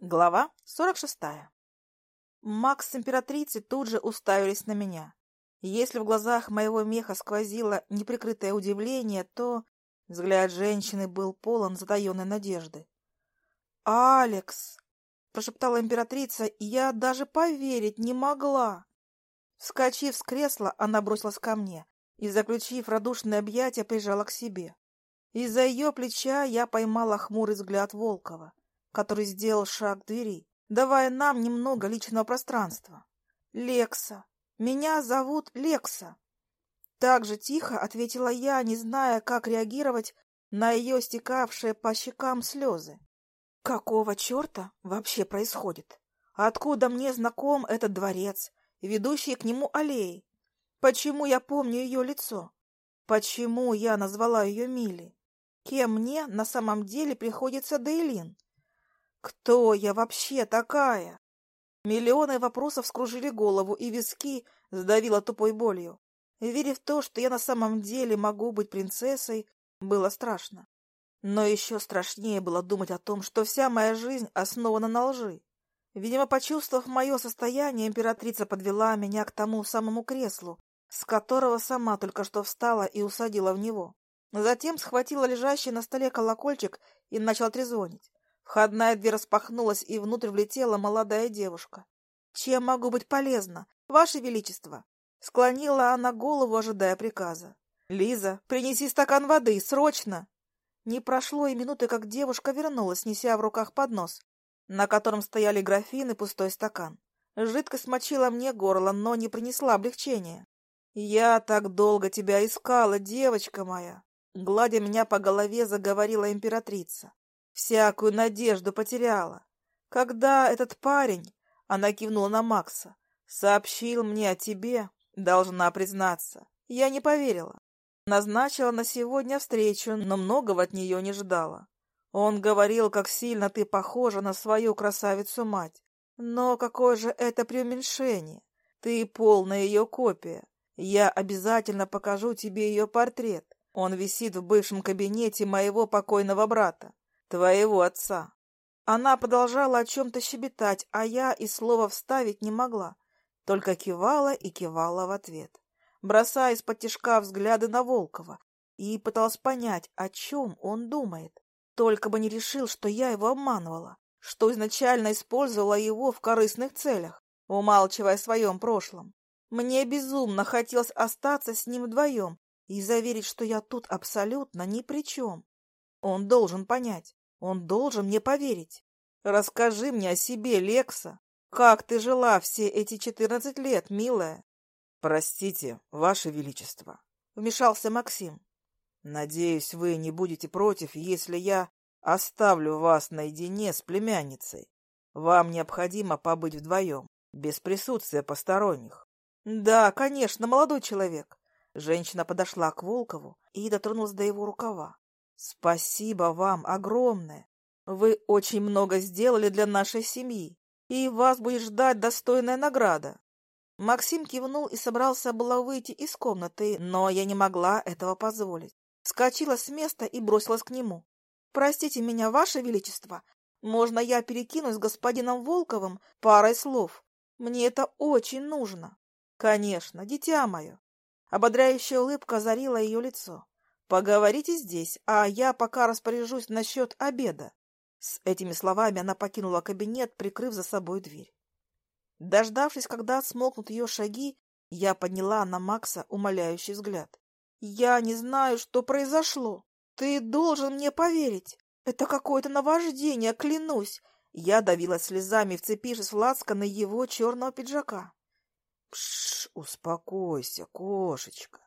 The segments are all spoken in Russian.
Глава 46. Макс с императрицей тут же уставились на меня. Если в глазах моего меха сквозило неприкрытое удивление, то взгляд женщины был полон затаенной надежды. «Алекс!» — прошептала императрица, и я даже поверить не могла. Вскочив с кресла, она бросилась ко мне и, заключив радушное объятие, прижала к себе. Из-за ее плеча я поймала хмурый взгляд Волкова который сделал шаг к двери, давая нам немного личного пространства. «Лекса! Меня зовут Лекса!» Так же тихо ответила я, не зная, как реагировать на ее стекавшие по щекам слезы. «Какого черта вообще происходит? Откуда мне знаком этот дворец, ведущий к нему аллеи? Почему я помню ее лицо? Почему я назвала ее Милли? Кем мне на самом деле приходится Дейлин?» Кто я вообще такая? Миллионы вопросов скружили голову, и виски сдавило тупой болью. Веря в то, что я на самом деле могу быть принцессой, было страшно. Но еще страшнее было думать о том, что вся моя жизнь основана на лжи. Видимо, почувствовав мое состояние, императрица подвела меня к тому самому креслу, с которого сама только что встала и усадила в него. Затем схватила лежащий на столе колокольчик и начала трезвонить. Входная дверь распахнулась, и внутрь влетела молодая девушка. «Чем могу быть полезна, Ваше Величество?» Склонила она голову, ожидая приказа. «Лиза, принеси стакан воды, срочно!» Не прошло и минуты, как девушка вернулась, неся в руках поднос, на котором стояли графин и пустой стакан. Жидкость мочила мне горло, но не принесла облегчения. «Я так долго тебя искала, девочка моя!» Гладя меня по голове, заговорила императрица. Всякую надежду потеряла. Когда этот парень, она кивнула на Макса, сообщил мне о тебе, должна признаться, я не поверила. Назначила на сегодня встречу, но многого от нее не ждала. Он говорил, как сильно ты похожа на свою красавицу-мать. Но какое же это преуменьшение? Ты полная ее копия. Я обязательно покажу тебе ее портрет. Он висит в бывшем кабинете моего покойного брата твоего отца. Она продолжала о чем-то щебетать, а я и слова вставить не могла, только кивала и кивала в ответ, бросая из-под тишка взгляды на Волкова, и пыталась понять, о чем он думает. Только бы не решил, что я его обманывала, что изначально использовала его в корыстных целях, умалчивая о своем прошлом. Мне безумно хотелось остаться с ним вдвоем и заверить, что я тут абсолютно ни при чем. Он должен понять, он должен мне поверить. Расскажи мне о себе, Лекса. Как ты жила все эти четырнадцать лет, милая? Простите, Ваше Величество, вмешался Максим. Надеюсь, вы не будете против, если я оставлю вас наедине с племянницей. Вам необходимо побыть вдвоем, без присутствия посторонних. Да, конечно, молодой человек. Женщина подошла к Волкову и дотронулась до его рукава. Спасибо вам огромное. Вы очень много сделали для нашей семьи, и вас будет ждать достойная награда. Максим кивнул и собрался было выйти из комнаты, но я не могла этого позволить. Скочила с места и бросилась к нему. «Простите меня, Ваше Величество, можно я перекинусь с господином Волковым парой слов? Мне это очень нужно». «Конечно, дитя мое». Ободряющая улыбка озарила ее лицо. Поговорите здесь, а я пока распоряжусь насчет обеда. С этими словами она покинула кабинет, прикрыв за собой дверь. Дождавшись, когда смолкнут ее шаги, я подняла на Макса умоляющий взгляд. «Я не знаю, что произошло. Ты должен мне поверить. Это какое-то наваждение, клянусь!» Я давила слезами, вцепившись в лацканы его черного пиджака. «Пш, успокойся, кошечка.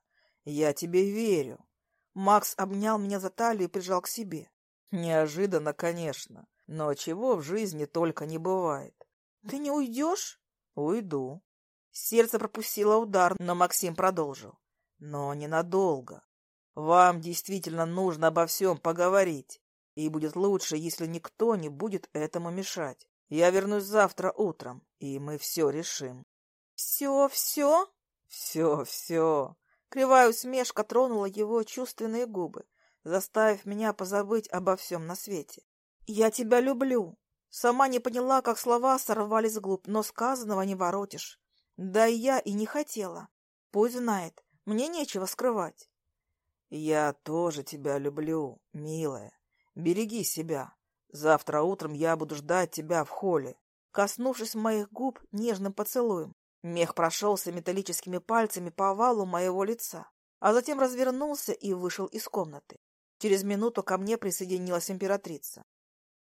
Я тебе верю. Макс обнял меня за талию и прижал к себе. Неожиданно, конечно, но чего в жизни только не бывает. Ты не уйдешь? Уйду. Сердце пропустило удар, но Максим продолжил. Но ненадолго. Вам действительно нужно обо всем поговорить, и будет лучше, если никто не будет этому мешать. Я вернусь завтра утром, и мы все решим. Все, все? Все, все. Кривая усмешка тронула его чувственные губы, заставив меня позабыть обо всем на свете. «Я тебя люблю!» Сама не поняла, как слова сорвались губ, но сказанного не воротишь. Да и я и не хотела. Пусть знает, мне нечего скрывать. Я тоже тебя люблю, милая. Береги себя. Завтра утром я буду ждать тебя в холле. Коснувшись моих губ нежным поцелуем, мех прошелся металлическими пальцами по овалу моего лица, а затем развернулся и вышел из комнаты. Через минуту ко мне присоединилась императрица.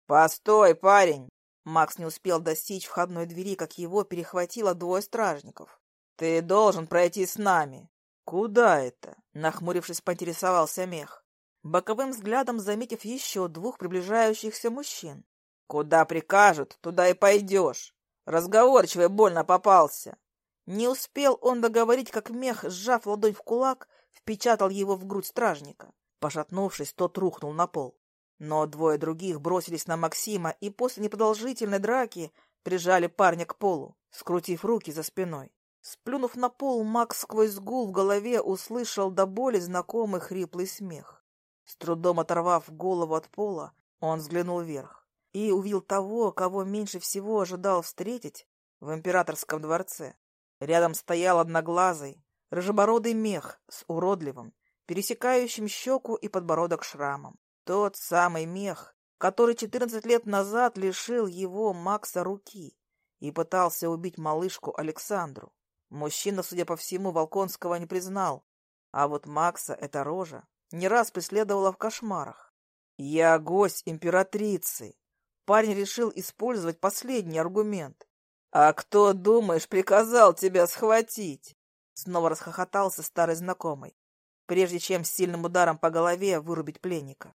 «Постой, парень!» Макс не успел достичь входной двери, как его перехватило двое стражников. «Ты должен пройти с нами!» «Куда это?» — нахмурившись, поинтересовался мех, боковым взглядом заметив еще двух приближающихся мужчин. «Куда прикажут, туда и пойдешь. Разговорчивый больно попался». Не успел он договорить, как мех, сжав ладонь в кулак, впечатал его в грудь стражника. Пошатнувшись, тот рухнул на пол. Но двое других бросились на Максима и после непродолжительной драки прижали парня к полу, скрутив руки за спиной. Сплюнув на пол, Макс сквозь гул в голове услышал до боли знакомый хриплый смех. С трудом оторвав голову от пола, он взглянул вверх и увидел того, кого меньше всего ожидал встретить в императорском дворце. Рядом стоял одноглазый, рыжебородый мех с уродливым, пересекающим щеку и подбородок шрамом. Тот самый мех, который четырнадцать лет назад лишил его Макса руки и пытался убить малышку Александру. Мужчина, судя по всему, Волконского не признал, а вот Макса эта рожа не раз преследовала в кошмарах. «Я гость императрицы!» Парень решил использовать последний аргумент. «А кто, думаешь, приказал тебя схватить?» Снова расхохотался старый знакомый, прежде чем сильным ударом по голове вырубить пленника.